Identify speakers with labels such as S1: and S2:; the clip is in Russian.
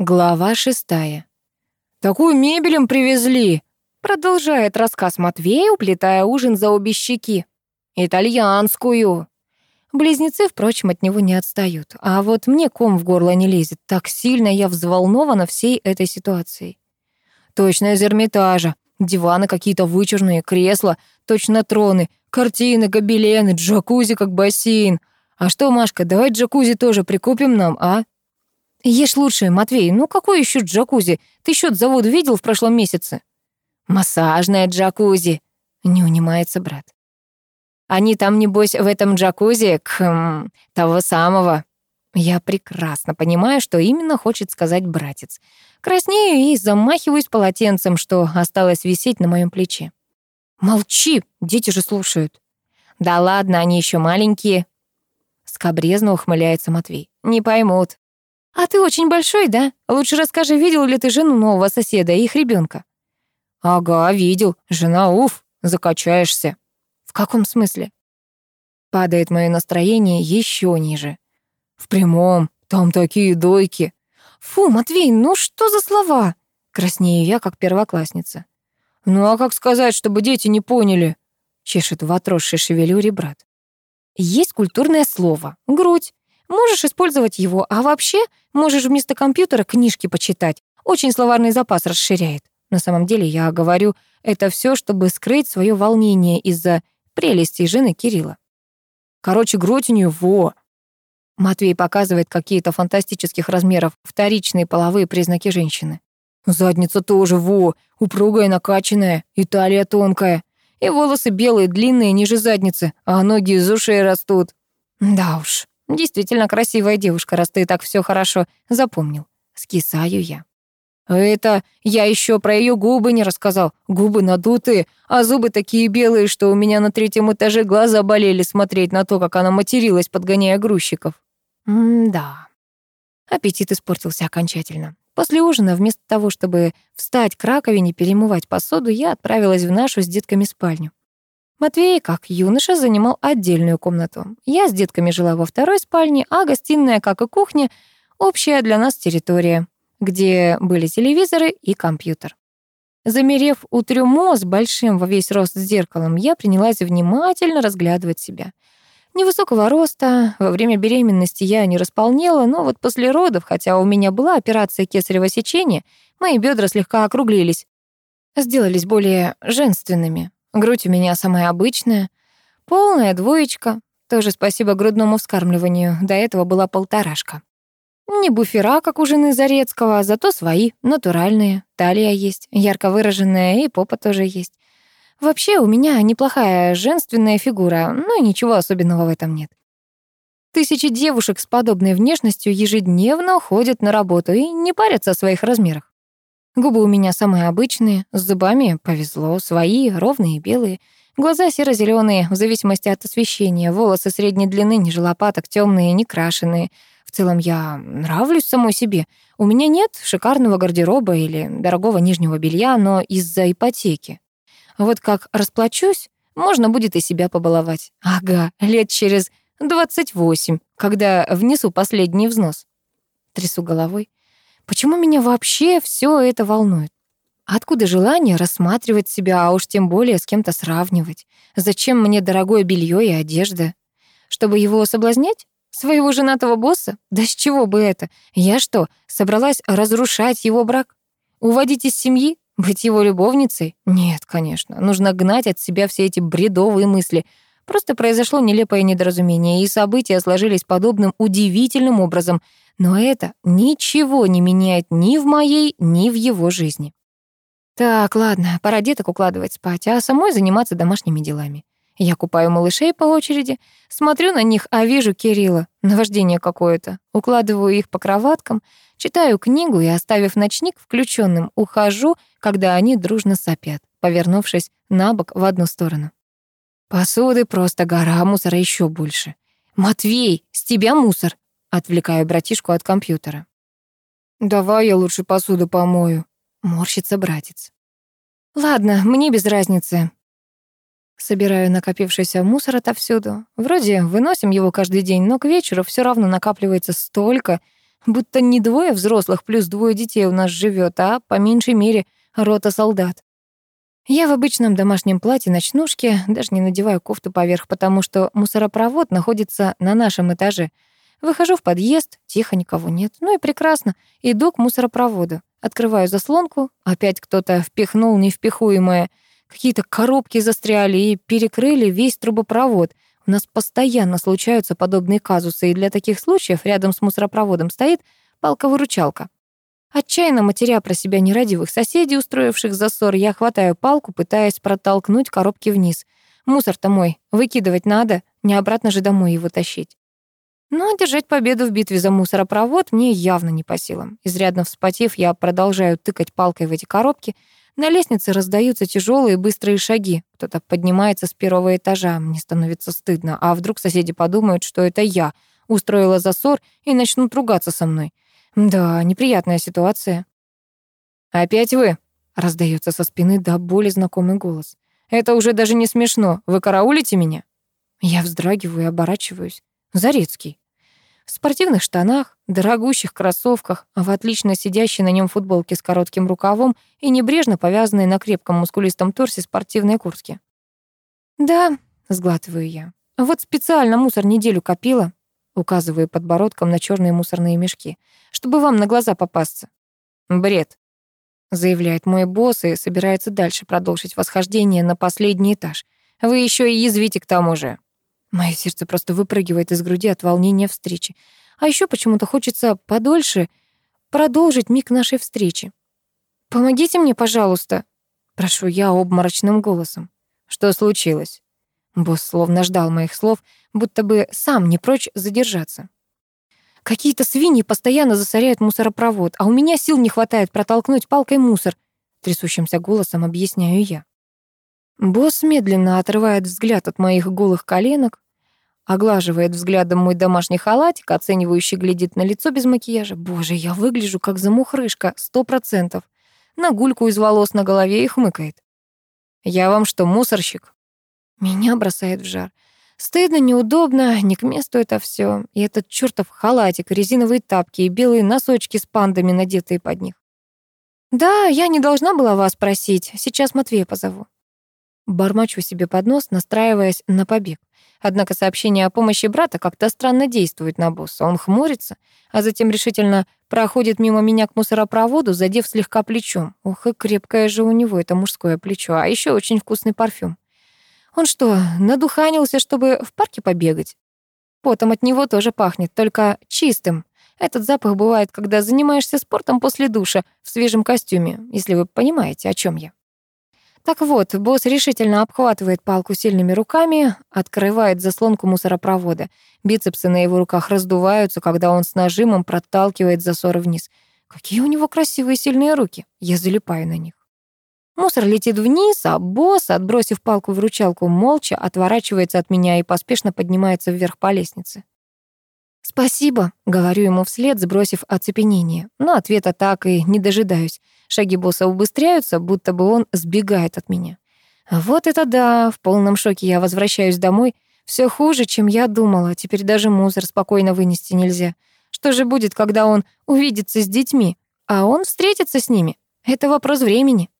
S1: Глава шестая. «Такую мебель им привезли!» Продолжает рассказ Матвей, уплетая ужин за обе щеки. «Итальянскую!» Близнецы, впрочем, от него не отстают. А вот мне ком в горло не лезет. Так сильно я взволнована всей этой ситуацией. Точно из Эрмитажа. Диваны какие-то вычурные, кресла, точно троны, картины, гобелены, джакузи как бассейн. А что, Машка, давай джакузи тоже прикупим нам, а? Ешь лучше, Матвей. Ну какой еще джакузи? Ты счет за воду видел в прошлом месяце? Массажная джакузи. Не унимается брат. Они там, небось, в этом джакузи, к того самого. Я прекрасно понимаю, что именно хочет сказать братец. Краснею и замахиваюсь полотенцем, что осталось висеть на моем плече. Молчи, дети же слушают. Да ладно, они еще маленькие. Скобрезно ухмыляется Матвей. Не поймут. «А ты очень большой, да? Лучше расскажи, видел ли ты жену нового соседа и их ребенка? «Ага, видел. Жена, уф, закачаешься». «В каком смысле?» Падает мое настроение еще ниже. «В прямом. Там такие дойки». «Фу, Матвей, ну что за слова?» Краснею я, как первоклассница. «Ну а как сказать, чтобы дети не поняли?» Чешет в отросшей шевелюре брат. Есть культурное слово — грудь. Можешь использовать его, а вообще можешь вместо компьютера книжки почитать. Очень словарный запас расширяет. На самом деле я говорю это все, чтобы скрыть свое волнение из-за прелести жены Кирилла. Короче, грудь у нее во. Матвей показывает какие-то фантастических размеров вторичные половые признаки женщины. Задница тоже во, упругая, накачанная, и талия тонкая. И волосы белые, длинные, ниже задницы, а ноги из ушей растут. Да уж, Действительно красивая девушка, раз ты так все хорошо запомнил. Скисаю я. Это я еще про ее губы не рассказал. Губы надутые, а зубы такие белые, что у меня на третьем этаже глаза болели смотреть на то, как она материлась, подгоняя грузчиков. М-да. Аппетит испортился окончательно. После ужина, вместо того, чтобы встать к раковине, перемывать посуду, я отправилась в нашу с детками спальню. Матвей, как юноша, занимал отдельную комнату. Я с детками жила во второй спальне, а гостиная, как и кухня, общая для нас территория, где были телевизоры и компьютер. Замерев у трюмо с большим во весь рост зеркалом, я принялась внимательно разглядывать себя. Невысокого роста, во время беременности я не располнела, но вот после родов, хотя у меня была операция кесарево сечения, мои бедра слегка округлились, сделались более женственными. Грудь у меня самая обычная, полная двоечка, тоже спасибо грудному вскармливанию, до этого была полторашка. Не буфера, как у жены Зарецкого, зато свои, натуральные. Талия есть, ярко выраженная, и попа тоже есть. Вообще, у меня неплохая женственная фигура, но ничего особенного в этом нет. Тысячи девушек с подобной внешностью ежедневно ходят на работу и не парятся о своих размерах. Губы у меня самые обычные, с зубами повезло, свои, ровные, белые. Глаза серо-зеленые, в зависимости от освещения, волосы средней длины, ниже лопаток, темные, не крашеные. В целом я нравлюсь самой себе. У меня нет шикарного гардероба или дорогого нижнего белья, но из-за ипотеки. Вот как расплачусь, можно будет и себя побаловать. Ага, лет через 28, когда внесу последний взнос. Трясу головой. Почему меня вообще все это волнует? Откуда желание рассматривать себя, а уж тем более с кем-то сравнивать? Зачем мне дорогое белье и одежда? Чтобы его соблазнять? Своего женатого босса? Да с чего бы это? Я что, собралась разрушать его брак? Уводить из семьи? Быть его любовницей? Нет, конечно. Нужно гнать от себя все эти бредовые мысли. Просто произошло нелепое недоразумение, и события сложились подобным удивительным образом — но это ничего не меняет ни в моей, ни в его жизни. Так, ладно, пора деток укладывать спать, а самой заниматься домашними делами. Я купаю малышей по очереди, смотрю на них, а вижу Кирилла. Наваждение какое-то. Укладываю их по кроваткам, читаю книгу и, оставив ночник включенным, ухожу, когда они дружно сопят, повернувшись на бок в одну сторону. Посуды просто гора, мусора еще больше. «Матвей, с тебя мусор!» Отвлекаю братишку от компьютера. «Давай я лучше посуду помою», — морщится братец. «Ладно, мне без разницы». Собираю накопившийся мусор отовсюду. Вроде выносим его каждый день, но к вечеру все равно накапливается столько. Будто не двое взрослых плюс двое детей у нас живет, а по меньшей мере рота солдат. Я в обычном домашнем платье, ночнушке, даже не надеваю кофту поверх, потому что мусоропровод находится на нашем этаже. Выхожу в подъезд, тихо, никого нет. Ну и прекрасно. Иду к мусоропроводу. Открываю заслонку, опять кто-то впихнул невпихуемое. Какие-то коробки застряли и перекрыли весь трубопровод. У нас постоянно случаются подобные казусы, и для таких случаев рядом с мусоропроводом стоит палка-выручалка. Отчаянно матеря про себя нерадивых соседей, устроивших засор, я хватаю палку, пытаясь протолкнуть коробки вниз. Мусор-то мой, выкидывать надо, не обратно же домой его тащить. Но одержать победу в битве за мусоропровод мне явно не по силам. Изрядно вспотев, я продолжаю тыкать палкой в эти коробки. На лестнице раздаются тяжелые быстрые шаги. Кто-то поднимается с первого этажа. Мне становится стыдно. А вдруг соседи подумают, что это я устроила засор и начнут ругаться со мной. Да, неприятная ситуация. «Опять вы?» — раздается со спины до боли знакомый голос. «Это уже даже не смешно. Вы караулите меня?» Я вздрагиваю и оборачиваюсь. Зарецкий. В спортивных штанах, дорогущих кроссовках, в отлично сидящей на нем футболке с коротким рукавом и небрежно повязанной на крепком мускулистом торсе спортивной куртке. «Да», — сглатываю я, — «вот специально мусор неделю копила, указываю подбородком на черные мусорные мешки, чтобы вам на глаза попасться. Бред, заявляет мой босс и собирается дальше продолжить восхождение на последний этаж. Вы еще и язвите к тому же. Мое сердце просто выпрыгивает из груди от волнения встречи. А еще почему-то хочется подольше продолжить миг нашей встречи. «Помогите мне, пожалуйста», — прошу я обморочным голосом. «Что случилось?» Босс словно ждал моих слов, будто бы сам не прочь задержаться. Какие-то свиньи постоянно засоряют мусоропровод, а у меня сил не хватает протолкнуть палкой мусор. Трясущимся голосом объясняю я. Босс медленно отрывает взгляд от моих голых коленок, оглаживает взглядом мой домашний халатик, оценивающе глядит на лицо без макияжа. Боже, я выгляжу как замухрышка, сто процентов. На гульку из волос на голове и хмыкает. «Я вам что, мусорщик?» Меня бросает в жар. Стыдно, неудобно, не к месту это все. И этот чертов халатик, резиновые тапки и белые носочки с пандами, надетые под них. «Да, я не должна была вас просить. Сейчас Матвея позову». Бормочу себе под нос, настраиваясь на побег. Однако сообщение о помощи брата как-то странно действует на босса. Он хмурится, а затем решительно проходит мимо меня к мусоропроводу, задев слегка плечом. Ух, и крепкое же у него это мужское плечо, а еще очень вкусный парфюм. Он что, надуханился, чтобы в парке побегать? Потом от него тоже пахнет, только чистым. Этот запах бывает, когда занимаешься спортом после душа в свежем костюме, если вы понимаете, о чем я. Так вот, босс решительно обхватывает палку сильными руками, открывает заслонку мусоропровода. Бицепсы на его руках раздуваются, когда он с нажимом проталкивает засор вниз. Какие у него красивые сильные руки. Я залипаю на них. Мусор летит вниз, а босс, отбросив палку в ручалку, молча отворачивается от меня и поспешно поднимается вверх по лестнице. «Спасибо», — говорю ему вслед, сбросив оцепенение. Но ответа так и не дожидаюсь. Шаги босса убыстряются, будто бы он сбегает от меня. Вот это да, в полном шоке я возвращаюсь домой. Все хуже, чем я думала. Теперь даже мусор спокойно вынести нельзя. Что же будет, когда он увидится с детьми, а он встретится с ними? Это вопрос времени.